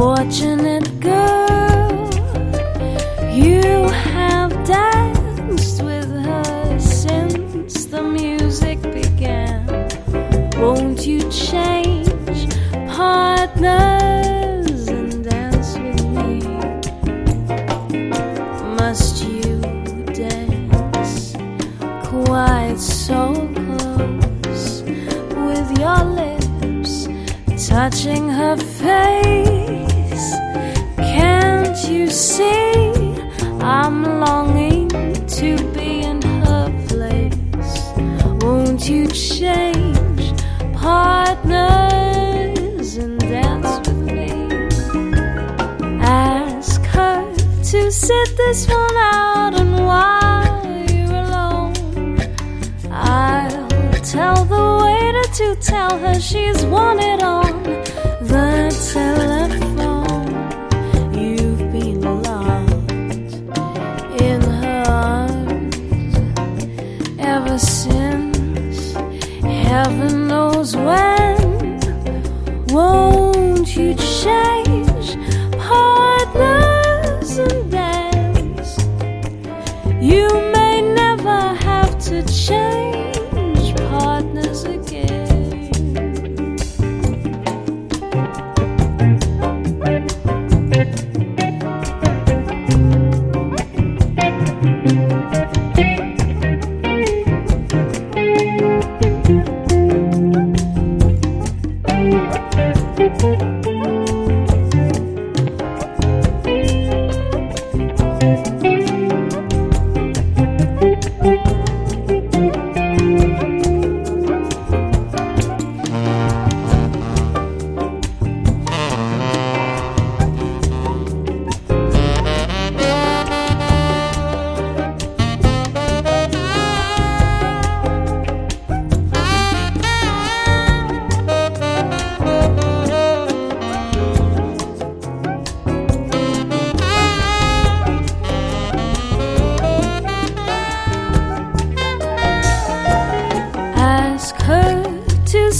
fortunate girl? You have danced with her since the music began. Won't you change partners and dance with me? Must you dance quite so close with your lips touching her face? Won't you change partners and dance with me? Ask her to sit this one out, and while you're alone, I'll tell the waiter to tell her she's wanted on the telephone. Heaven knows when. Won't you change partners and dance? You may never have to change partners again. Ask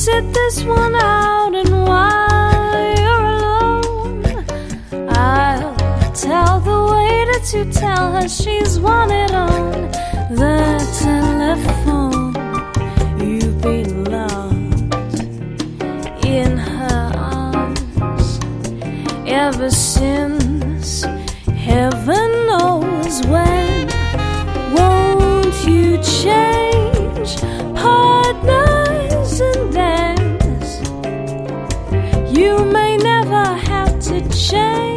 sit this one out and while you're alone, I'll tell the waiter to tell her she's wanted on the telephone. shame.